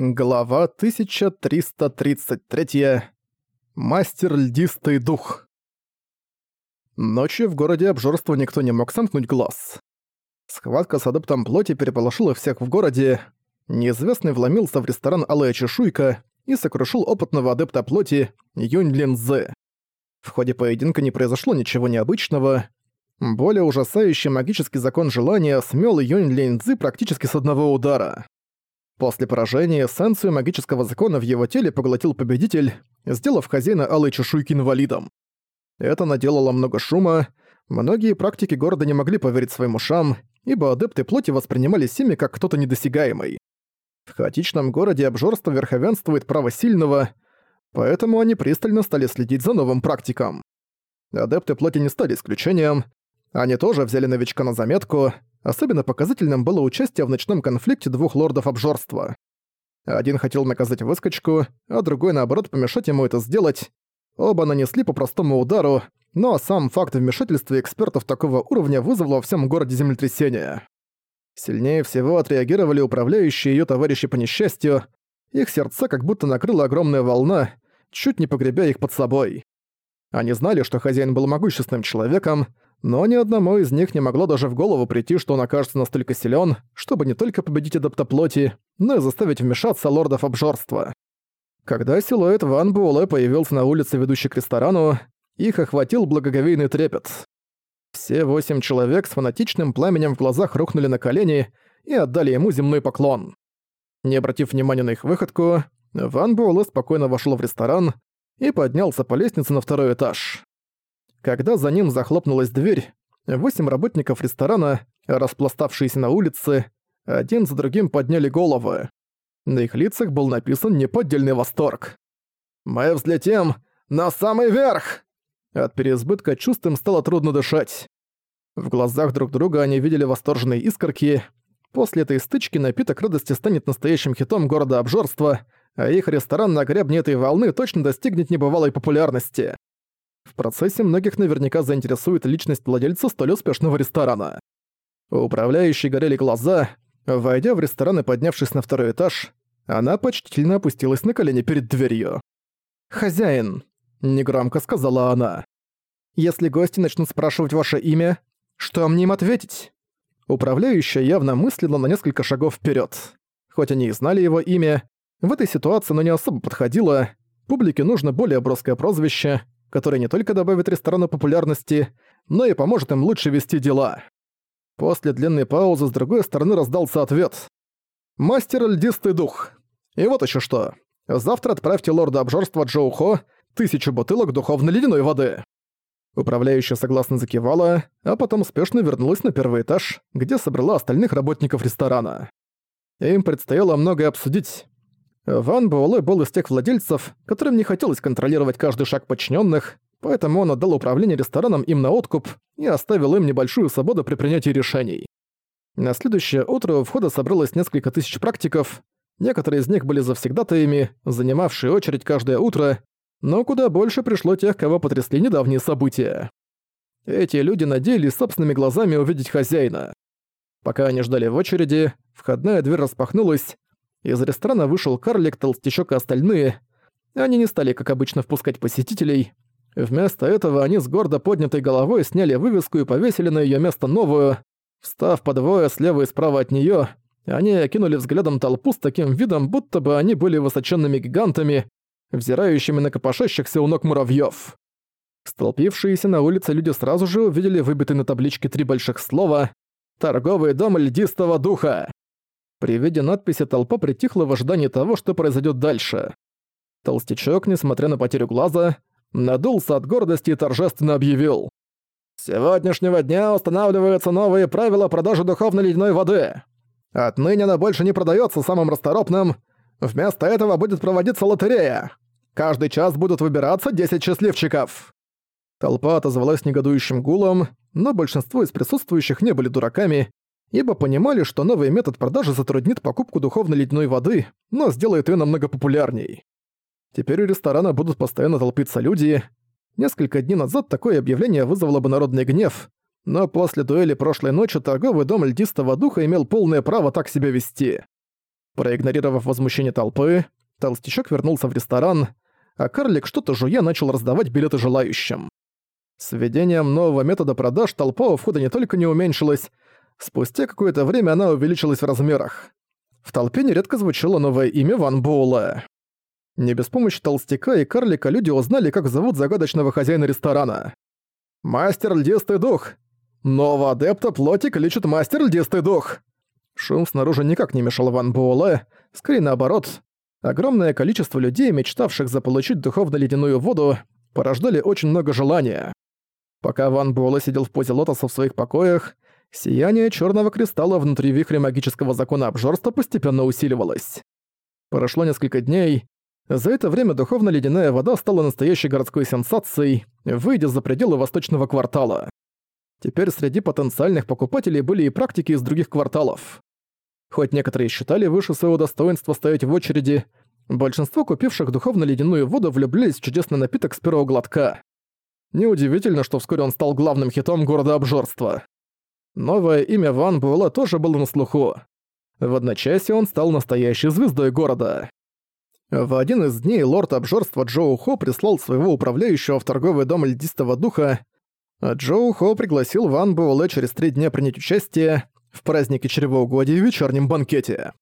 Глава 1333. Мастер льдистый дух. Ночью в городе обжорства никто не мог сомкнуть глаз. Схватка с адептом плоти переполошила всех в городе. Неизвестный вломился в ресторан «Алая чешуйка» и сокрушил опытного адепта плоти Юнь Линзы. В ходе поединка не произошло ничего необычного. Более ужасающий магический закон желания смел Юнь Линзы практически с одного удара. После поражения эссенцию магического закона в его теле поглотил победитель, сделав хозяина алой чешуйки инвалидом. Это наделало много шума, многие практики города не могли поверить своим ушам, ибо адепты плоти воспринимали ими как кто-то недосягаемый. В хаотичном городе обжорство верховенствует право сильного, поэтому они пристально стали следить за новым практиком. Адепты плоти не стали исключением, они тоже взяли новичка на заметку, Особенно показательным было участие в ночном конфликте двух лордов обжорства. Один хотел наказать выскочку, а другой, наоборот, помешать ему это сделать. Оба нанесли по простому удару, но сам факт вмешательства экспертов такого уровня вызвал во всем городе землетрясение. Сильнее всего отреагировали управляющие ее товарищи по несчастью, их сердца как будто накрыла огромная волна, чуть не погребя их под собой. Они знали, что хозяин был могущественным человеком, но ни одному из них не могло даже в голову прийти, что он окажется настолько силен, чтобы не только победить адепта плоти, но и заставить вмешаться лордов обжорства. Когда силуэт Ван Буэлэ появился на улице, ведущей к ресторану, их охватил благоговейный трепет. Все восемь человек с фанатичным пламенем в глазах рухнули на колени и отдали ему земной поклон. Не обратив внимания на их выходку, Ван Буэлэ спокойно вошел в ресторан и поднялся по лестнице на второй этаж. Когда за ним захлопнулась дверь, восемь работников ресторана, распластавшиеся на улице, один за другим подняли головы. На их лицах был написан неподдельный восторг. «Мы взлетим на самый верх!» От переизбытка чувств им стало трудно дышать. В глазах друг друга они видели восторженные искорки. После этой стычки напиток радости станет настоящим хитом города обжорства, а их ресторан на гребне этой волны точно достигнет небывалой популярности. В процессе многих наверняка заинтересует личность владельца столь успешного ресторана. У управляющей горели глаза. Войдя в ресторан и поднявшись на второй этаж, она почтительно опустилась на колени перед дверью. «Хозяин», — негромко сказала она. «Если гости начнут спрашивать ваше имя, что мне им ответить?» Управляющая явно мыслила на несколько шагов вперед. Хоть они и знали его имя, в этой ситуации оно не особо подходило, публике нужно более броское прозвище, который не только добавит ресторану популярности, но и поможет им лучше вести дела. После длинной паузы с другой стороны раздался ответ. «Мастер льдистый дух. И вот еще что. Завтра отправьте лорда обжорства Джоу Хо тысячу бутылок духовной ледяной воды». Управляющая согласно закивала, а потом спешно вернулась на первый этаж, где собрала остальных работников ресторана. Им предстояло многое обсудить, Ван Буэлэ был из тех владельцев, которым не хотелось контролировать каждый шаг подчиненных, поэтому он отдал управление рестораном им на откуп и оставил им небольшую свободу при принятии решений. На следующее утро у входа собралось несколько тысяч практиков, некоторые из них были завсегдатаями, занимавшие очередь каждое утро, но куда больше пришло тех, кого потрясли недавние события. Эти люди надеялись собственными глазами увидеть хозяина. Пока они ждали в очереди, входная дверь распахнулась, из ресторана вышел карлик, толстячок и остальные. Они не стали, как обычно, впускать посетителей. Вместо этого они с гордо поднятой головой сняли вывеску и повесили на её место новую. Встав по двое слева и справа от неё, они окинули взглядом толпу с таким видом, будто бы они были высоченными гигантами, взирающими на копошащихся у ног муравьёв. Столпившиеся на улице люди сразу же увидели выбитые на табличке три больших слова «Торговый дом льдистого духа». При виде надписи толпа притихла в ожидании того, что произойдет дальше. Толстячок, несмотря на потерю глаза, надулся от гордости и торжественно объявил. «С сегодняшнего дня устанавливаются новые правила продажи духовной ледяной воды. Отныне она больше не продается самым расторопным. Вместо этого будет проводиться лотерея. Каждый час будут выбираться 10 счастливчиков». Толпа отозвалась негодующим гулом, но большинство из присутствующих не были дураками ибо понимали, что новый метод продажи затруднит покупку духовной ледяной воды, но сделает её намного популярней. Теперь у ресторана будут постоянно толпиться люди. Несколько дней назад такое объявление вызвало бы народный гнев, но после дуэли прошлой ночи торговый дом льдистого духа имел полное право так себя вести. Проигнорировав возмущение толпы, толстячок вернулся в ресторан, а карлик что-то жуя начал раздавать билеты желающим. С введением нового метода продаж толпа у входа не только не уменьшилась, спустя какое-то время она увеличилась в размерах. В толпе нередко звучало новое имя Ван Буэлэ. Не без помощи толстяка и карлика люди узнали, как зовут загадочного хозяина ресторана. «Мастер Льдистый Дух!» «Нового адепта плотик лечит мастер Льдистый Дух!» Шум снаружи никак не мешал Ван Буэлэ, скорее наоборот. Огромное количество людей, мечтавших заполучить духовно-ледяную воду, порождали очень много желания. Пока Ван Буэлэ сидел в позе лотоса в своих покоях, сияние черного кристалла внутри вихря магического закона обжорства постепенно усиливалось. Прошло несколько дней. За это время духовно-ледяная вода стала настоящей городской сенсацией, выйдя за пределы восточного квартала. Теперь среди потенциальных покупателей были и практики из других кварталов. Хоть некоторые считали выше своего достоинства стоять в очереди, большинство купивших духовно-ледяную воду влюблялись в чудесный напиток с первого глотка. Неудивительно, что вскоре он стал главным хитом города обжорства. Новое имя Ван Буэлла тоже было на слуху. В одночасье он стал настоящей звездой города. В один из дней лорд обжорства Джоу Хо прислал своего управляющего в торговый дом льдистого духа, а Джоу Хо пригласил Ван Буэлэ через три дня принять участие в празднике чревоугодия и вечернем банкете.